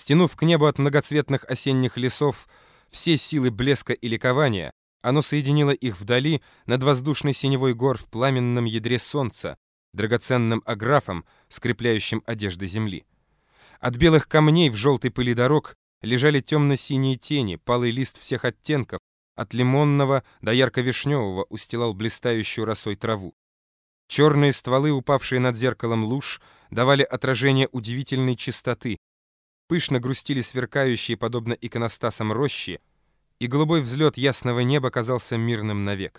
Стянув к небу от многоцветных осенних лесов все силы блеска и ликования, оно соединило их вдали над воздушной синевой гор в пламенном ядре солнца, драгоценным аграфом, скрепляющим одежды земли. От белых камней в желтой пыли дорог лежали темно-синие тени, палый лист всех оттенков, от лимонного до ярко-вишневого устилал блистающую росой траву. Черные стволы, упавшие над зеркалом луж, давали отражение удивительной чистоты. Пышно грустили сверкающие, подобно иконостасам рощи, и голубой взлет ясного неба казался мирным навек.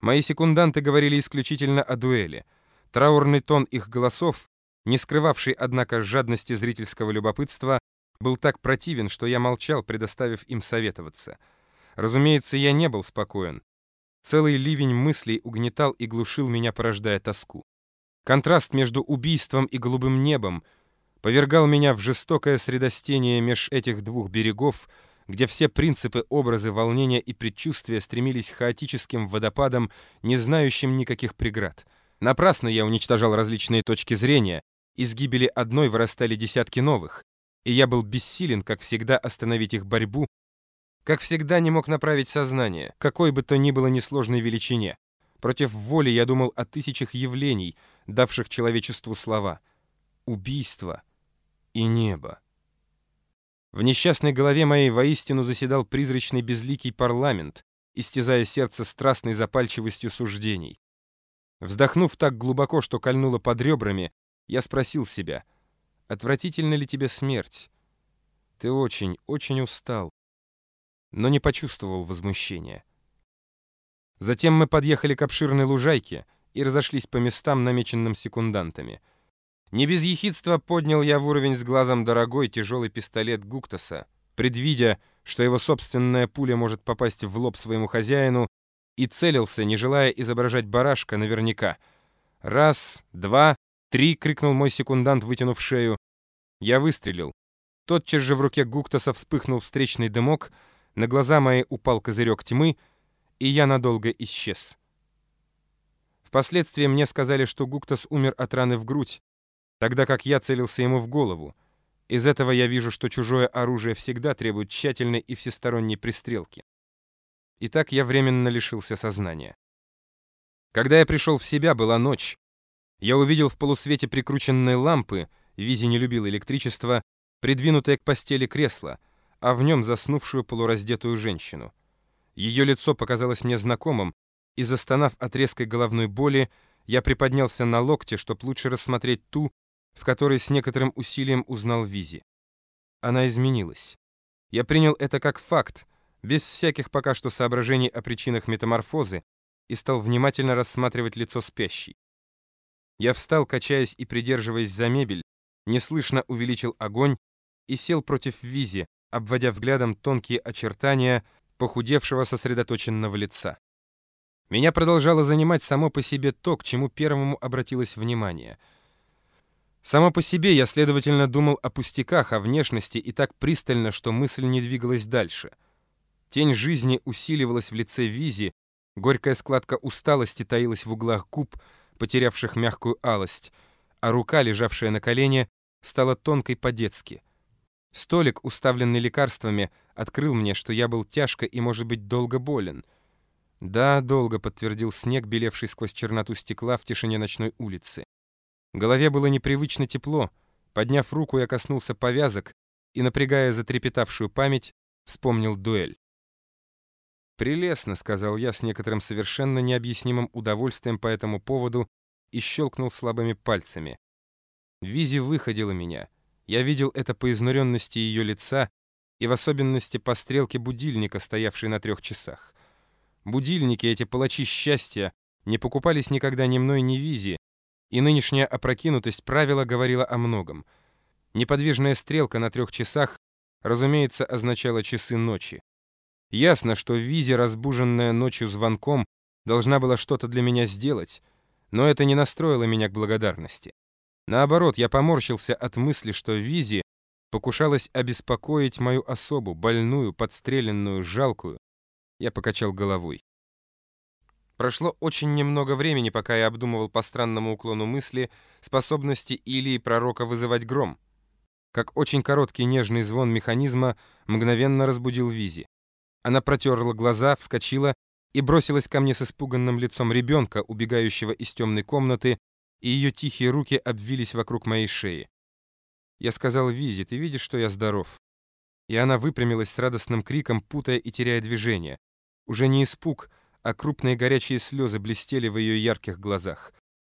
Мои секунданты говорили исключительно о дуэли. Траурный тон их голосов, не скрывавший, однако, жадности зрительского любопытства, был так противен, что я молчал, предоставив им советоваться. Разумеется, я не был спокоен. Целый ливень мыслей угнетал и глушил меня, порождая тоску. Контраст между убийством и голубым небом повергал меня в жестокое средостение меж этих двух берегов, где все принципы, образы, волнения и предчувствия стремились хаотическим водопадом, не знающим никаких преград. Напрасно я уничтожал различные точки зрения, из гибели одной вырастали десятки новых, и я был бессилен, как всегда, остановить их борьбу, как всегда не мог направить сознание, какой бы то ни было несложной величине. Против воли я думал о тысячах явлений, давших человечеству слова. Убийство и небо. В несчастной голове моей воистину заседал призрачный безликий парламент, истязая сердце страстной запальчивостью суждений. Вздохнув так глубоко, что кольнуло под ребрами, я спросил себя, отвратительна ли тебе смерть? Ты очень, очень устал, но не почувствовал возмущения. Затем мы подъехали к обширной лужайке и разошлись по местам, намеченным секундантами — не без ехидства поднял я в уровень с глазом дорогой тяжелый пистолет Гуктаса, предвидя, что его собственная пуля может попасть в лоб своему хозяину, и целился, не желая изображать барашка наверняка. «Раз, два, три!» — крикнул мой секундант, вытянув шею. Я выстрелил. Тотчас же в руке Гуктаса вспыхнул встречный дымок, на глаза мои упал козырек тьмы, и я надолго исчез. Впоследствии мне сказали, что Гуктас умер от раны в грудь, тогда как я целился ему в голову. Из этого я вижу, что чужое оружие всегда требует тщательной и всесторонней пристрелки. Итак, я временно лишился сознания. Когда я пришел в себя, была ночь. Я увидел в полусвете прикрученной лампы, Визи не любил электричество, придвинутое к постели кресло, а в нем заснувшую полураздетую женщину. Ее лицо показалось мне знакомым, и, застонав от резкой головной боли, я приподнялся на локте, чтобы лучше рассмотреть ту, в которой с некоторым усилием узнал Визи. Она изменилась. Я принял это как факт, без всяких пока что соображений о причинах метаморфозы, и стал внимательно рассматривать лицо спящей. Я встал, качаясь и придерживаясь за мебель, неслышно увеличил огонь и сел против Визи, обводя взглядом тонкие очертания похудевшего сосредоточенного лица. Меня продолжало занимать само по себе то, к чему первому обратилось внимание — Само по себе я, следовательно, думал о пустяках, о внешности и так пристально, что мысль не двигалась дальше. Тень жизни усиливалась в лице Визи, горькая складка усталости таилась в углах губ, потерявших мягкую алость, а рука, лежавшая на колене, стала тонкой по-детски. Столик, уставленный лекарствами, открыл мне, что я был тяжко и, может быть, долго болен. «Да, долго», — подтвердил снег, белевший сквозь черноту стекла в тишине ночной улицы. Голове было непривычно тепло. Подняв руку, я коснулся повязок и, напрягая затрепетавшую память, вспомнил дуэль. «Прелестно», — сказал я с некоторым совершенно необъяснимым удовольствием по этому поводу и щелкнул слабыми пальцами. Визи выходила меня. Я видел это по изнуренности ее лица и в особенности по стрелке будильника, стоявшей на трех часах. Будильники, эти палачи счастья, не покупались никогда ни мной, ни Визи, и нынешняя опрокинутость правила говорила о многом. Неподвижная стрелка на трех часах, разумеется, означала часы ночи. Ясно, что Визи, разбуженная ночью звонком, должна была что-то для меня сделать, но это не настроило меня к благодарности. Наоборот, я поморщился от мысли, что Визи покушалась обеспокоить мою особу, больную, подстреленную, жалкую. Я покачал головой. Прошло очень немного времени, пока я обдумывал по странному уклону мысли способности Илии пророка вызывать гром. как очень короткий нежный звон механизма мгновенно разбудил Визи. Она протерла глаза, вскочила и бросилась ко мне с испуганным лицом ребенка, убегающего из темной комнаты, и ее тихие руки обвились вокруг моей шеи. Я сказал Визи, ты видишь, что я здоров? И она выпрямилась с радостным криком, путая и теряя движение. Уже не испуг, а крупные горячие слезы блестели в ее ярких глазах.